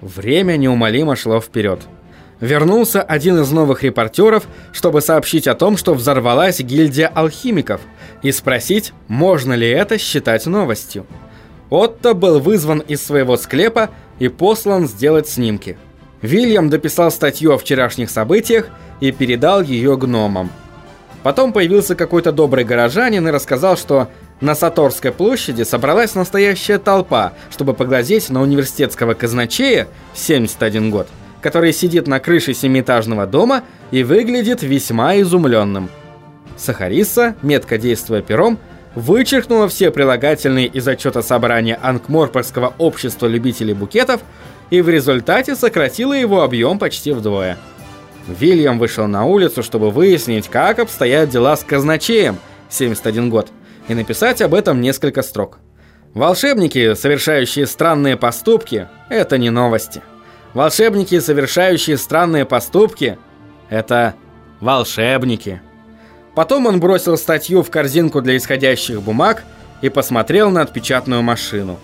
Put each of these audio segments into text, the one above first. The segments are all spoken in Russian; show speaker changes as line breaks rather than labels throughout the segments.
Время неумолимо шло вперед. Вернулся один из новых репортеров, чтобы сообщить о том, что взорвалась гильдия алхимиков, и спросить, можно ли это считать новостью. Отто был вызван из своего склепа и послан сделать снимки. Вильям дописал статью о вчерашних событиях и передал ее гномам. Потом появился какой-то добрый горожанин и рассказал, что на Саторской площади собралась настоящая толпа, чтобы поглазеть на университетского казначея 71 год, который сидит на крыше семиэтажного дома и выглядит весьма изумленным. Сахариса, метко действуя пером, вычеркнула все прилагательные из отчета собрания Анкморпорского общества любителей букетов и в результате сократила его объем почти вдвое. Вильям вышел на улицу, чтобы выяснить, как обстоят дела с казначеем, 71 год, и написать об этом несколько строк. Волшебники, совершающие странные поступки, это не новости. Волшебники, совершающие странные поступки, это волшебники. Потом он бросил статью в корзинку для исходящих бумаг и посмотрел на отпечатную машину.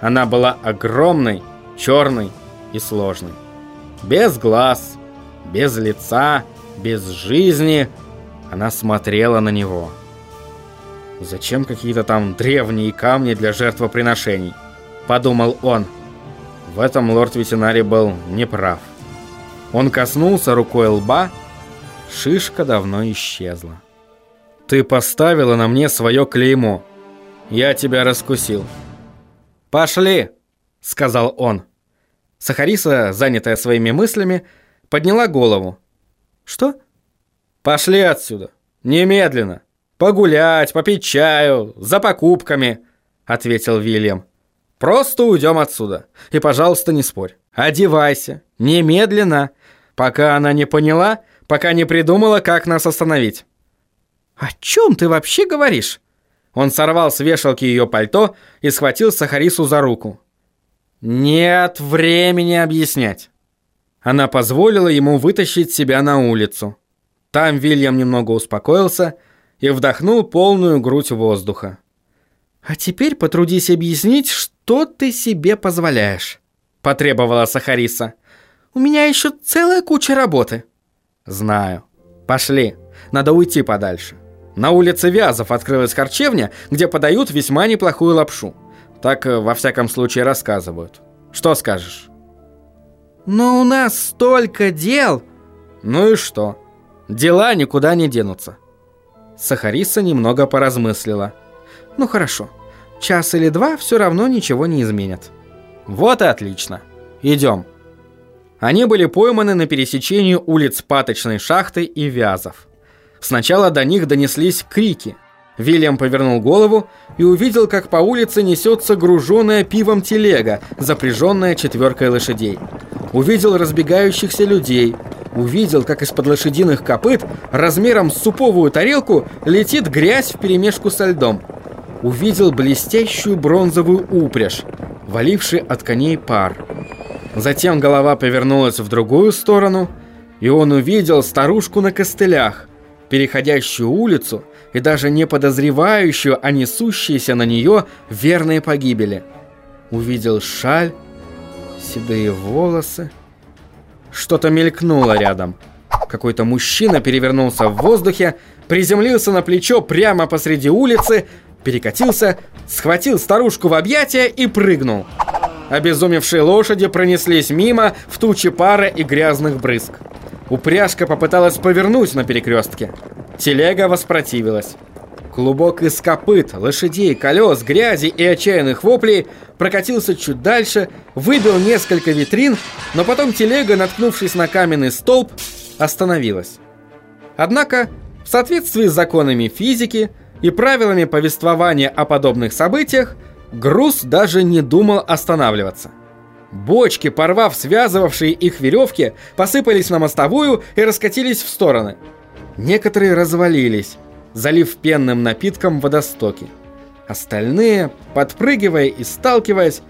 Она была огромной, черной и сложной. Без глаз, без лица, без жизни она смотрела на него. Зачем какие-то там древние камни для жертвоприношений? Подумал он. В этом лорд-ветеринарий был неправ. Он коснулся рукой лба, шишка давно исчезла. Ты поставила на мне свое клеймо. Я тебя раскусил. Пошли, сказал он. Сахариса, занятая своими мыслями, подняла голову. Что? Пошли отсюда. Немедленно. Погулять, попить чаю, за покупками, ответил Вильям. Просто уйдем отсюда. И, пожалуйста, не спорь. Одевайся. Немедленно. Пока она не поняла, пока не придумала, как нас остановить. «О чем ты вообще говоришь?» Он сорвал с вешалки ее пальто и схватил Сахарису за руку. «Нет времени объяснять». Она позволила ему вытащить себя на улицу. Там Вильям немного успокоился и вдохнул полную грудь воздуха. «А теперь потрудись объяснить, что ты себе позволяешь», – потребовала Сахариса. «У меня еще целая куча работы». «Знаю. Пошли. Надо уйти подальше». На улице Вязов открылась харчевня, где подают весьма неплохую лапшу. Так, э, во всяком случае, рассказывают. Что скажешь? Но у нас столько дел. Ну и что? Дела никуда не денутся. Сахариса немного поразмыслила. Ну хорошо. Час или два все равно ничего не изменят. Вот и отлично. Идем. Они были пойманы на пересечении улиц Паточной шахты и Вязов. Сначала до них донеслись крики. Вильям повернул голову и увидел, как по улице несется груженная пивом телега, запряженная четверкой лошадей. Увидел разбегающихся людей. Увидел, как из-под лошадиных копыт размером с суповую тарелку летит грязь вперемешку со льдом. Увидел блестящую бронзовую упряжь, валивший от коней пар. Затем голова повернулась в другую сторону, и он увидел старушку на костылях – переходящую улицу и даже не подозревающую о несущейся на нее верной погибели. Увидел шаль, седые волосы. Что-то мелькнуло рядом. Какой-то мужчина перевернулся в воздухе, приземлился на плечо прямо посреди улицы, перекатился, схватил старушку в объятия и прыгнул. Обезумевшие лошади пронеслись мимо в туче пара и грязных брызг. Упряжка попыталась повернуть на перекрестке. Телега воспротивилась. Клубок из копыт, лошадей, колес, грязи и отчаянных воплей прокатился чуть дальше, выбил несколько витрин, но потом телега, наткнувшись на каменный столб, остановилась. Однако, в соответствии с законами физики и правилами повествования о подобных событиях, груз даже не думал останавливаться. Бочки, порвав связывавшие их веревки, посыпались на мостовую и раскатились в стороны. Некоторые развалились, залив пенным напитком водостоки. Остальные, подпрыгивая и сталкиваясь,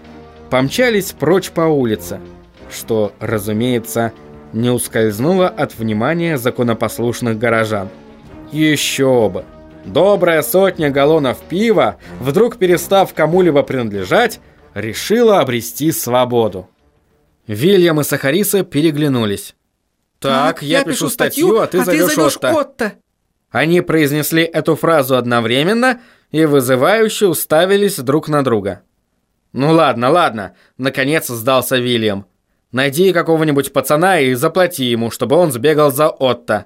помчались прочь по улице, что, разумеется, не ускользнуло от внимания законопослушных горожан. Еще бы! Добрая сотня галлонов пива, вдруг перестав кому-либо принадлежать, решила обрести свободу. Вильям и Сахариса переглянулись. «Так, я, я пишу статью, а ты а зовешь Отто». Отто. Они произнесли эту фразу одновременно и вызывающе уставились друг на друга. «Ну ладно, ладно», — наконец сдался Вильям. «Найди какого-нибудь пацана и заплати ему, чтобы он сбегал за Отто.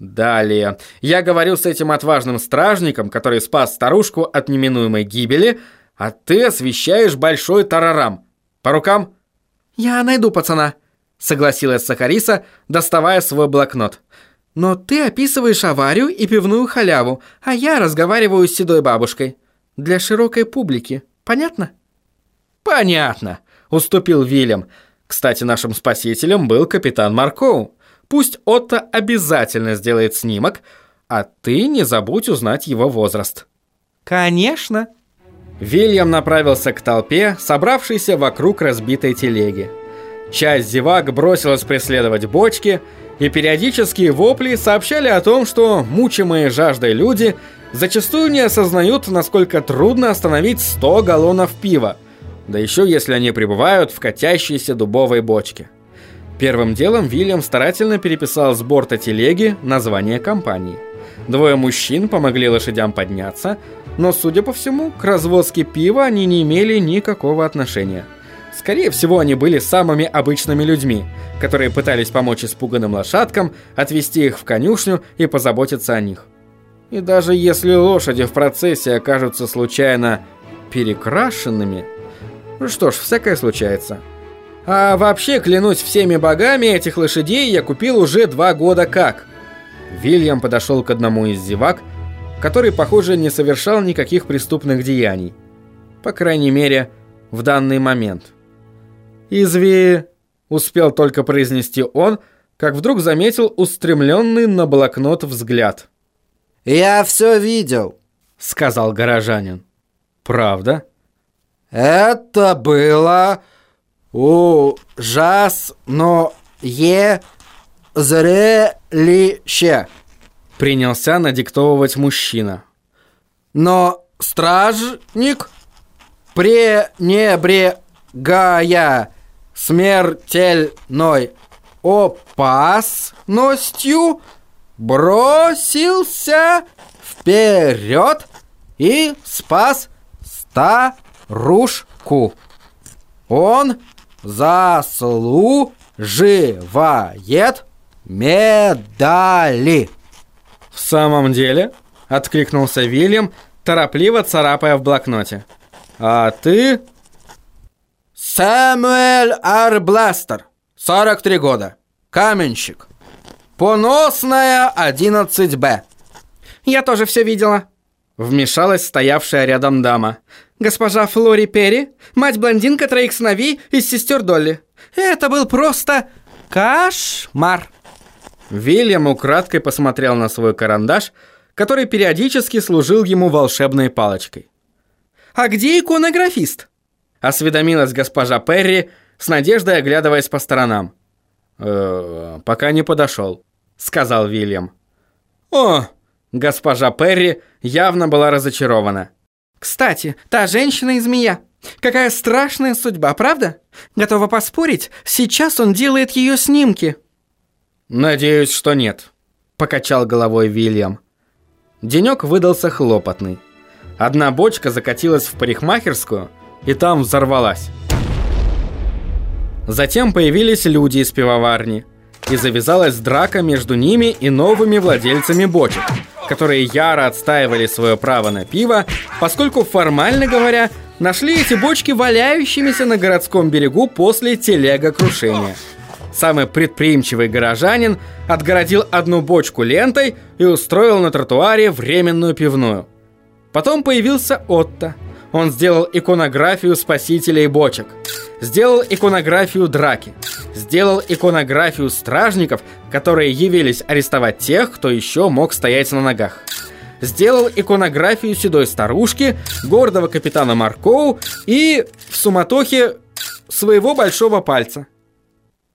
Далее. Я говорю с этим отважным стражником, который спас старушку от неминуемой гибели, а ты освещаешь большой тарарам. По рукам?» «Я найду пацана», — согласилась Сахариса, доставая свой блокнот. «Но ты описываешь аварию и пивную халяву, а я разговариваю с седой бабушкой. Для широкой публики. Понятно?» «Понятно», — уступил Вильям. «Кстати, нашим спасителем был капитан Маркоу. Пусть Отто обязательно сделает снимок, а ты не забудь узнать его возраст». «Конечно», Вильям направился к толпе, собравшейся вокруг разбитой телеги. Часть зевак бросилась преследовать бочки, и периодические вопли сообщали о том, что мучимые жаждой люди зачастую не осознают, насколько трудно остановить 100 галлонов пива, да еще если они пребывают в катящейся дубовой бочке. Первым делом Вильям старательно переписал с борта телеги название компании. Двое мужчин помогли лошадям подняться – но, судя по всему, к развозке пива они не имели никакого отношения. Скорее всего, они были самыми обычными людьми, которые пытались помочь испуганным лошадкам, отвезти их в конюшню и позаботиться о них. И даже если лошади в процессе окажутся случайно перекрашенными, ну что ж, всякое случается. А вообще, клянусь всеми богами, этих лошадей я купил уже два года как. Вильям подошел к одному из зевак который, похоже, не совершал никаких преступных деяний. По крайней мере, в данный момент. «Изви...» — успел только произнести он, как вдруг заметил устремленный на блокнот взгляд.
«Я все видел», — сказал горожанин.
«Правда?»
«Это было ужасное зрелище»
принялся надиктовывать мужчина.
Но стражник, пренебрегая смертельной опасностью, бросился вперед и спас старушку. Он заслуживает медали.
«В самом деле?» – откликнулся Вильям, торопливо царапая в блокноте. «А ты?»
«Сэмюэль Арбластер, 43 года, каменщик, поносная 11Б».
«Я тоже все видела», –
вмешалась стоявшая рядом дама.
«Госпожа Флори Перри, мать-блондинка троих сыновей из сестер Долли. Это был просто кошмар».
Вильям украдкой посмотрел на свой карандаш, который периодически служил ему волшебной палочкой.
«А где иконографист?»
– осведомилась госпожа Перри, с надеждой оглядываясь по сторонам. «Э, «Пока не подошел», – сказал Вильям. «О!» – госпожа Перри явно была разочарована.
«Кстати, та женщина и змея. Какая страшная судьба, правда? Готова поспорить, сейчас он делает ее снимки».
«Надеюсь, что нет», – покачал головой Вильям. Денек выдался хлопотный. Одна бочка закатилась в парикмахерскую, и там взорвалась. Затем появились люди из пивоварни, и завязалась драка между ними и новыми владельцами бочек, которые яро отстаивали свое право на пиво, поскольку, формально говоря, нашли эти бочки валяющимися на городском берегу после телегокрушения. Самый предприимчивый горожанин отгородил одну бочку лентой и устроил на тротуаре временную пивную. Потом появился Отто. Он сделал иконографию спасителей бочек. Сделал иконографию драки. Сделал иконографию стражников, которые явились арестовать тех, кто еще мог стоять на ногах. Сделал иконографию седой старушки, гордого капитана Маркоу и, в суматохе, своего большого пальца.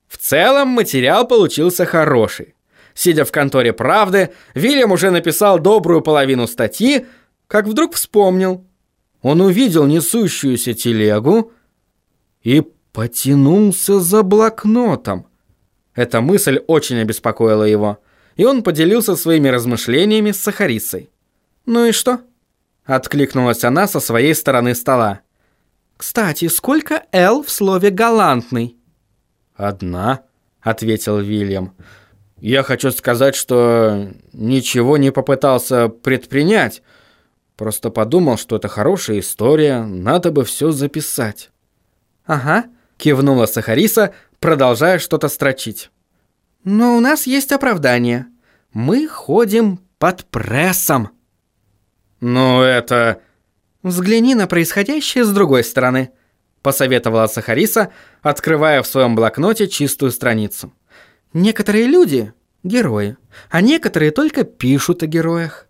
В целом материал получился хороший. Сидя в конторе «Правды», Вильям уже написал добрую половину статьи, как вдруг вспомнил. Он увидел несущуюся телегу и потянулся за блокнотом. Эта мысль очень обеспокоила его, и он поделился своими размышлениями с Сахарисой.
«Ну и что?»
— откликнулась она со своей стороны стола.
«Кстати, сколько «л» в слове «галантный»?»
«Одна», — ответил Вильям. «Я хочу сказать, что ничего не попытался предпринять. Просто подумал, что это хорошая история, надо бы все записать».
«Ага», —
кивнула Сахариса, продолжая что-то строчить.
«Но у нас есть оправдание. Мы ходим под прессом».
«Ну это...»
«Взгляни на происходящее с другой стороны», — посоветовала Сахариса, открывая в своем блокноте чистую страницу. «Некоторые люди — герои, а некоторые только пишут о героях».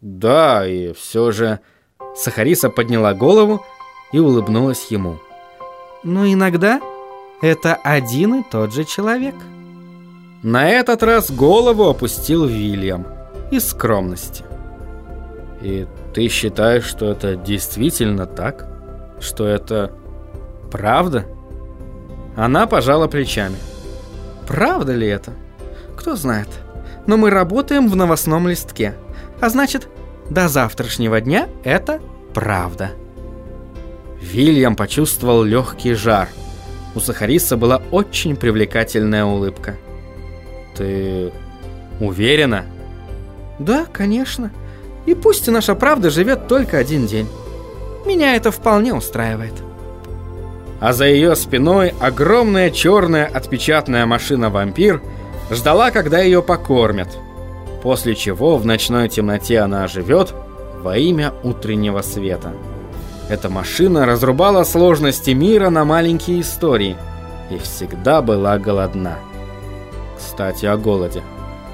«Да, и все же...» Сахариса подняла голову и улыбнулась ему.
«Но иногда это один и тот же человек».
На этот раз голову опустил Вильям из скромности. «И ты считаешь, что это действительно так? Что это правда?» Она пожала плечами.
«Правда ли это? Кто знает. Но мы работаем в новостном листке. А значит, до завтрашнего дня это правда».
Вильям почувствовал легкий жар. У Сахариса была очень привлекательная улыбка. «Ты уверена?»
«Да, конечно. И пусть наша правда живет только один день. Меня это вполне устраивает.
А за ее спиной огромная черная отпечатная машина-вампир ждала, когда ее покормят. После чего в ночной темноте она оживет во имя утреннего света. Эта машина разрубала сложности мира на маленькие истории и всегда была голодна. Кстати, о голоде,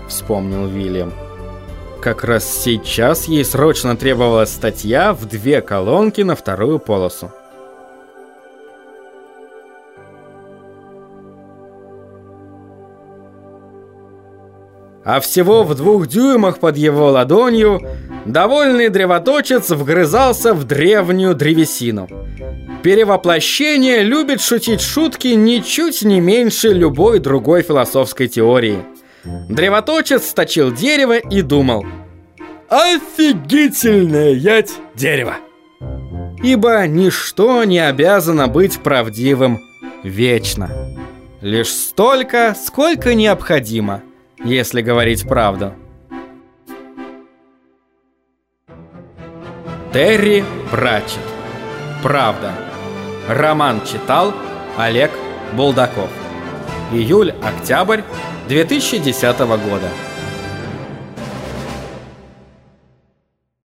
вспомнил Вильям. Как раз сейчас ей срочно требовалась статья в две колонки на вторую полосу. А всего в двух дюймах под его ладонью довольный древоточец вгрызался в древнюю древесину. Перевоплощение любит шутить шутки ничуть не меньше любой другой философской теории – Древоточец сточил дерево и думал Офигительная ять дерево! Ибо ничто не обязано быть правдивым вечно. Лишь столько, сколько необходимо, если говорить правду. Терри Пратчет Правда. Роман читал Олег Булдаков. Июль-октябрь 2010 года.